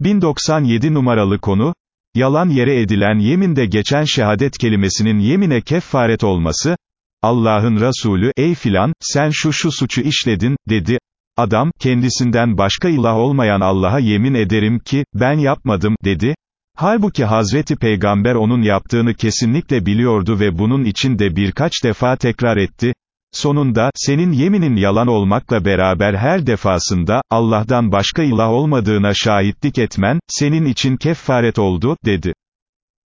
1097 numaralı konu, yalan yere edilen yeminde geçen şehadet kelimesinin yemine keffaret olması, Allah'ın Resulü, ey filan, sen şu şu suçu işledin, dedi, adam, kendisinden başka ilah olmayan Allah'a yemin ederim ki, ben yapmadım, dedi, Halbuki Hazreti Peygamber onun yaptığını kesinlikle biliyordu ve bunun için de birkaç defa tekrar etti, Sonunda, senin yeminin yalan olmakla beraber her defasında, Allah'tan başka ilah olmadığına şahitlik etmen, senin için keffaret oldu, dedi.